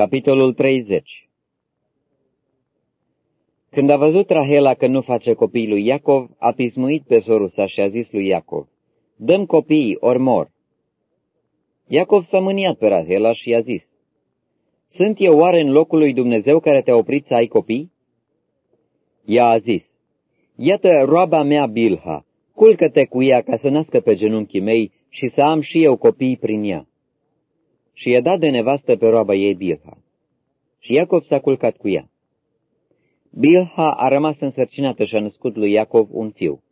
Capitolul 30 Când a văzut Rahela că nu face copii lui Iacov, a pismuit pe sorul sa și a zis lui Iacov, Dăm copiii, ori mor. Iacov s-a mâniat pe Rahela și i-a zis, Sunt eu oare în locul lui Dumnezeu care te-a oprit să ai copii? Ea a zis, Iată roaba mea Bilha, culcă-te cu ea ca să nască pe genunchii mei și să am și eu copii prin ea și i-a dat de nevastă pe roaba ei Bilha. Și Iacov s-a culcat cu ea. Bilha a rămas însărcinată și a născut lui Iacov un fiu.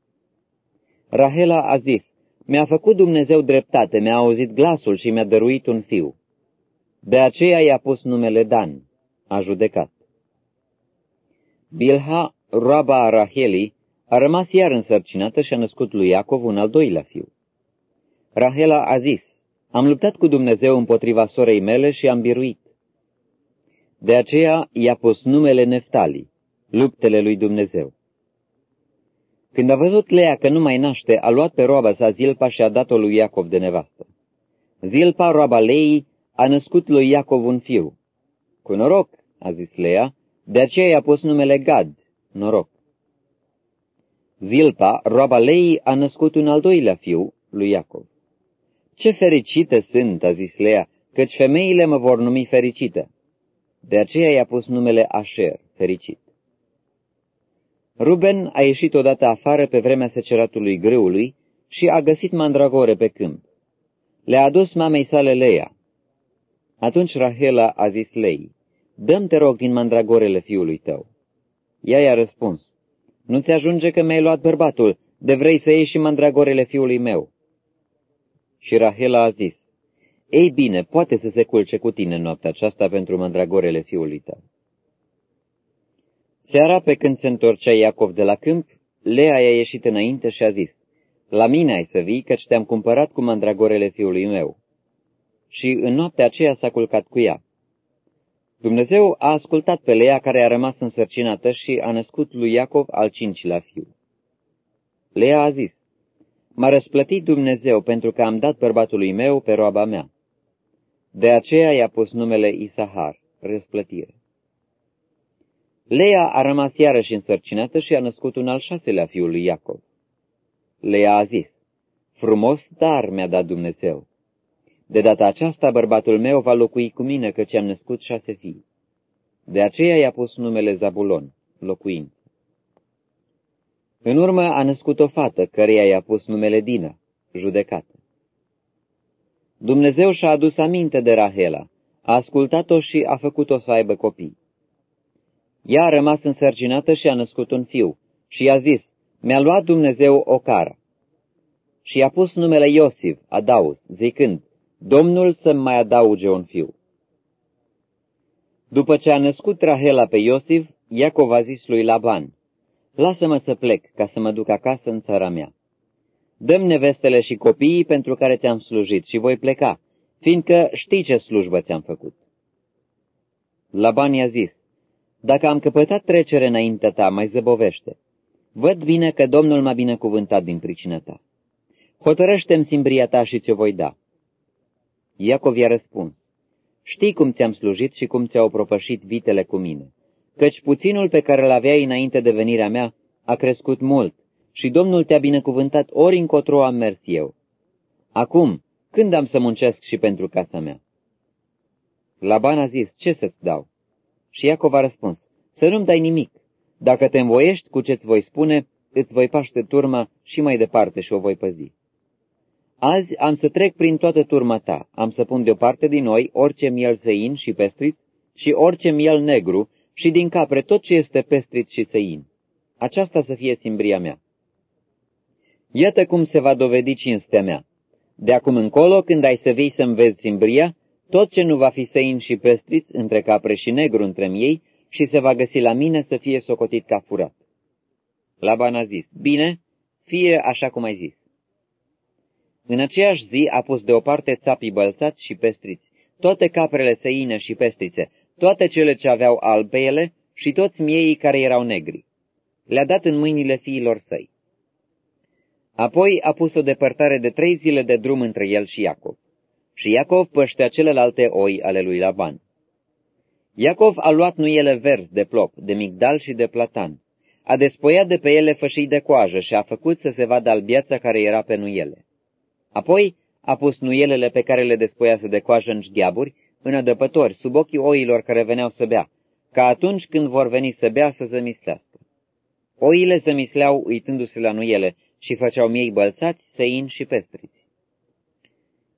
Rahela a zis, Mi-a făcut Dumnezeu dreptate, mi-a auzit glasul și mi-a dăruit un fiu. De aceea i-a pus numele Dan, a judecat. Bilha, roaba Rahelii, a rămas iar însărcinată și a născut lui Iacov un al doilea fiu. Rahela a zis, am luptat cu Dumnezeu împotriva sorei mele și am biruit. De aceea i-a pus numele Neftali, luptele lui Dumnezeu. Când a văzut Lea că nu mai naște, a luat pe roaba sa Zilpa și a dat-o lui Iacov de nevastă. Zilpa, roaba Leii, a născut lui Iacov un fiu. Cu noroc, a zis Lea, de aceea i-a pus numele Gad, noroc. Zilpa, roaba Leii, a născut un al doilea fiu, lui Iacov. Ce fericite sunt, a zis Lea, căci femeile mă vor numi fericită. De aceea i-a pus numele Asher, fericit. Ruben a ieșit odată afară pe vremea seceratului grâului și a găsit mandragore pe câmp. Le-a adus mamei sale Leia. Atunci Rahela a zis Lei, Dăm te rog din mandragorele fiului tău. Ea i-a răspuns, Nu-ți ajunge că mi-ai luat bărbatul, de vrei să iei și mandragorele fiului meu. Și Rahela a zis, Ei bine, poate să se culce cu tine noaptea aceasta pentru mandragorele fiului tău. Seara, pe când se întorcea Iacov de la câmp, Lea i-a ieșit înainte și a zis, La mine ai să vii, căci te-am cumpărat cu mandragorele fiului meu. Și în noaptea aceea s-a culcat cu ea. Dumnezeu a ascultat pe Lea care a rămas însărcinată și a născut lui Iacov al cincilea fiu. Lea a zis, M-a răsplătit Dumnezeu pentru că am dat bărbatului meu pe roaba mea. De aceea i-a pus numele Isahar, răsplătire. Leia a rămas iarăși însărcinată și a născut un al șaselea fiul lui Iacov. Leia a zis, frumos dar mi-a dat Dumnezeu. De data aceasta bărbatul meu va locui cu mine, căci am născut șase fii. De aceea i-a pus numele Zabulon, locuind. În urmă a născut o fată, căreia i-a pus numele Dina, judecată. Dumnezeu și-a adus aminte de Rahela, a ascultat-o și a făcut-o să aibă copii. Ea a rămas însărcinată și a născut un fiu și i-a zis, mi-a luat Dumnezeu o cară. Și i-a pus numele Iosif, Adaus, zicând, Domnul să-mi mai adauge un fiu. După ce a născut Rahela pe Iosif, Iacov a zis lui Laban, Lasă-mă să plec, ca să mă duc acasă în țara mea. Dăm nevestele și copiii pentru care ți-am slujit și voi pleca, fiindcă știi ce slujbă ți-am făcut. Laban i-a zis, Dacă am căpătat trecere înaintea ta, mai zăbovește. Văd bine că Domnul m-a binecuvântat din pricină ta. Hotărăște-mi simbria ta și ți-o voi da. Iacov i-a răspuns, Știi cum ți-am slujit și cum ți-au propășit vitele cu mine căci puținul pe care îl aveai înainte de venirea mea a crescut mult și Domnul te-a binecuvântat ori încotro am mers eu. Acum, când am să muncesc și pentru casa mea? Laban a zis, ce să-ți dau? Și Iacov a răspuns, să nu-mi dai nimic. Dacă te învoiești cu ce-ți voi spune, îți voi paște turma și mai departe și o voi păzi. Azi am să trec prin toată turma ta, am să pun deoparte din noi orice miel săin și pestriț și orice miel negru și din capre tot ce este pestrit și săin. Aceasta să fie simbria mea. Iată cum se va dovedi cinstea mea. De acum încolo, când ai să vii să-mi vezi simbria, tot ce nu va fi săin și pestriț între capre și negru între ei și se va găsi la mine să fie socotit ca furat. Laban a zis, bine, fie așa cum ai zis. În aceeași zi a pus deoparte țapii bălțați și pestriți, toate caprele săine și pestrițe, toate cele ce aveau alb pe ele și toți mieii care erau negri. Le-a dat în mâinile fiilor săi. Apoi a pus o depărtare de trei zile de drum între el și Iacov. Și Iacov păștea celelalte oi ale lui Laban. Iacov a luat nuiele verzi de plop, de migdal și de platan. A despoiat de pe ele fășii de coajă și a făcut să se vadă albiața care era pe nuiele. Apoi a pus nuielele pe care le despoiase de coajă în șgheaburi, în adăpători, sub ochii oilor care veneau să bea, ca atunci când vor veni să bea să zămislească. Oile zămisleau uitându-se la nuiele și făceau miei bălțați, săini și pestriți.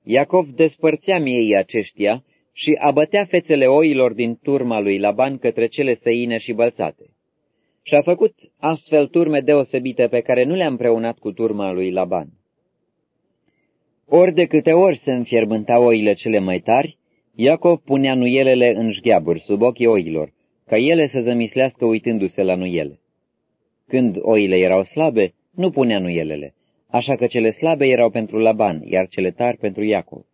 Iacov despărțea miei aceștia și abătea fețele oilor din turma lui Laban către cele săine și bălțate. Și a făcut astfel turme deosebite pe care nu le-a împreunat cu turma lui Laban. Ori de câte ori se înfierbântau oile cele mai tari, Iacov punea nuielele în șgheaburi sub ochii oilor, ca ele să zămislească uitându-se la nuiele. Când oile erau slabe, nu punea nuielele, așa că cele slabe erau pentru Laban, iar cele tari pentru Iacov.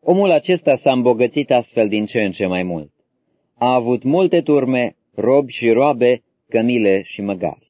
Omul acesta s-a îmbogățit astfel din ce în ce mai mult. A avut multe turme, robi și roabe, cămile și măgari.